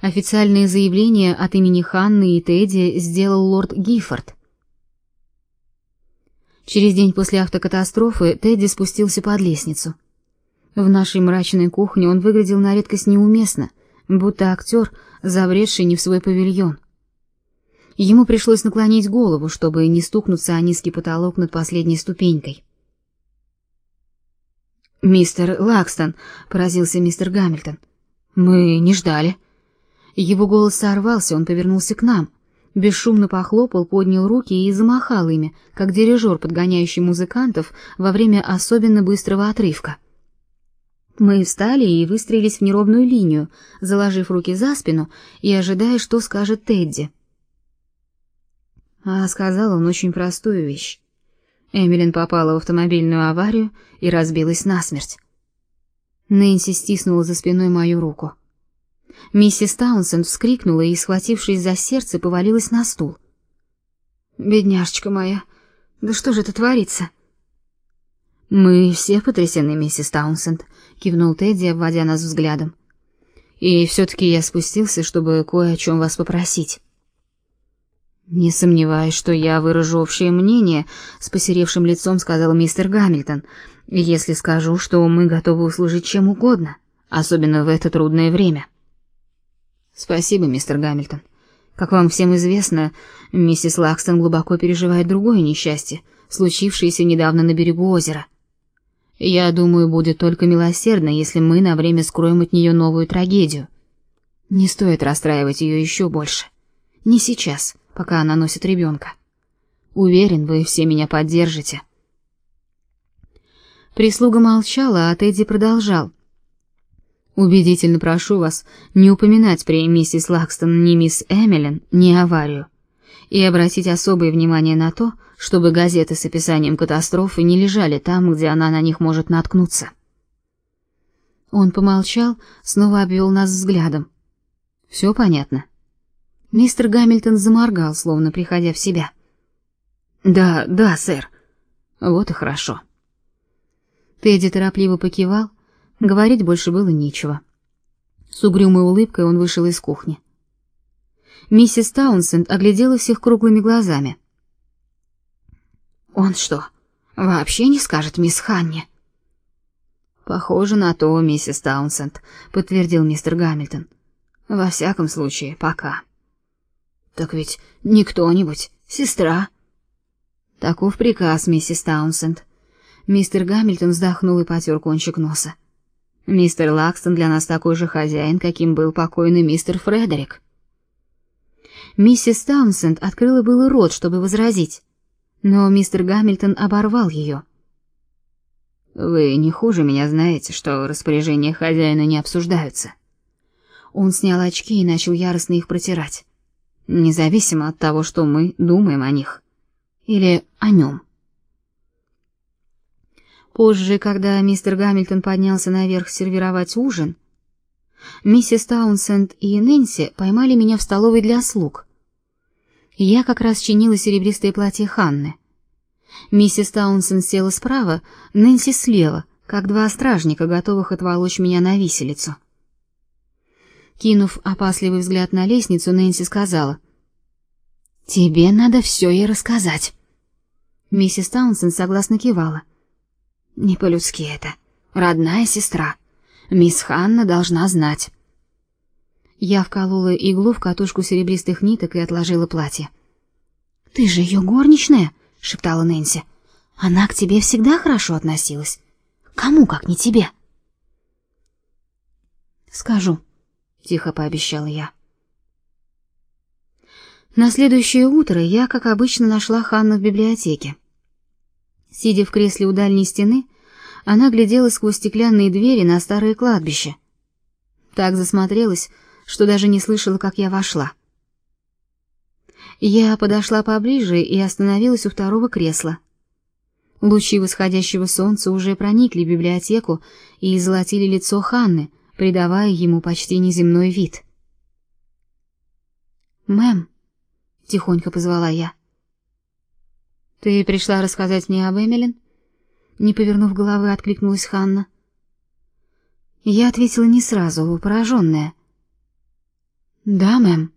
Официальное заявление от имени Ханны и Тедди сделал лорд Гиффорд. Через день после автокатастрофы Тедди спустился под лестницу. В нашей мрачной кухне он выглядел на редкость неуместно, будто актер, забредший не в свой павильон. Ему пришлось наклонить голову, чтобы не стукнуться о низкий потолок над последней ступенькой. «Мистер Лакстон», — поразился мистер Гамильтон, — «мы не ждали». Его голос сорвался, он повернулся к нам, бесшумно похлопал, поднял руки и замахал ими, как дирижер, подгоняющий музыкантов во время особенно быстрого отрывка. Мы встали и выстроились в неровную линию, заложив руки за спину и ожидая, что скажет Тедди. А сказал он очень простую вещь. Эмилин попала в автомобильную аварию и разбилась насмерть. Нэнси стиснула за спиной мою руку. Миссис Таунсенд вскрикнула и, схватившись за сердце, повалилась на стул. «Бедняжечка моя, да что же это творится?» «Мы все потрясены, миссис Таунсенд», — кивнул Тедди, обводя нас взглядом. «И все-таки я спустился, чтобы кое о чем вас попросить». «Не сомневаюсь, что я выражу общее мнение», — с посеревшим лицом сказал мистер Гамильтон, «если скажу, что мы готовы услужить чем угодно, особенно в это трудное время». Спасибо, мистер Гамильтон. Как вам всем известно, миссис Лакстон глубоко переживает другое несчастье, случившееся недавно на берегу озера. Я думаю, будет только милосердно, если мы на время скроем от нее новую трагедию. Не стоит расстраивать ее еще больше. Не сейчас, пока она носит ребенка. Уверен, вы все меня поддержите. Прислуга молчала, а Тедди продолжал. Убедительно прошу вас не упоминать при миссис Лакстон ни мисс Эмилин, ни аварию, и обратить особое внимание на то, чтобы газеты с описанием катастрофы не лежали там, где она на них может наткнуться. Он помолчал, снова обвел нас взглядом. «Все понятно. Мистер Гамильтон заморгал, словно приходя в себя. Да, да, сэр. Вот и хорошо. Тедди торопливо покивал, Говорить больше было нечего. С угрюмой улыбкой он вышел из кухни. Миссис Таунсенд оглядела всех круглыми глазами. Он что, вообще не скажет мисс Ханни? Похоже на то, миссис Таунсенд, подтвердил мистер Гамильтон. Во всяком случае, пока. Так ведь не кто-нибудь, сестра. Таков приказ, миссис Таунсенд. Мистер Гамильтон вздохнул и потер кончик носа. Мистер Лакстон для нас такой же хозяин, каким был покойный мистер Фредерик. Миссис Таунсенд открыла было рот, чтобы возразить, но мистер Гамильтон оборвал ее. Вы не хуже меня знаете, что распоряжения хозяина не обсуждаются. Он снял очки и начал яростно их протирать, независимо от того, что мы думаем о них или о нем. Позже, когда мистер Гамильтон поднялся наверх сервировать ужин, миссис Таунсенд и Нэнси поймали меня в столовой для слуг. Я как раз чинила серебристое платье Ханны. Миссис Таунсенд села справа, Нэнси слева, как два стражника, готовых отволочь меня на виселицу. Кинув опасливый взгляд на лестницу, Нэнси сказала: "Тебе надо все ей рассказать". Миссис Таунсенд согласно кивала. Не по-людски это. Родная сестра. Мисс Ханна должна знать. Я вколола иглу в катушку серебристых ниток и отложила платье. Ты же ее горничная, шептала Нэнси. Она к тебе всегда хорошо относилась. Кому, как не тебе? Скажу, тихо пообещала я. На следующее утро я, как обычно, нашла Ханну в библиотеке. Сидя в кресле у дальней стены, она глядела сквозь стеклянные двери на старое кладбище. Так засмотрелась, что даже не слышала, как я вошла. Я подошла поближе и остановилась у второго кресла. Лучи восходящего солнца уже проникли в библиотеку и золотили лицо Ханны, придавая ему почти неземной вид. «Мэм», — тихонько позвала я, — ты пришла рассказать мне об Эмилин? Не повернув головы, откликнулась Ханна. Я ответила не сразу, пораженная. Да, мэм.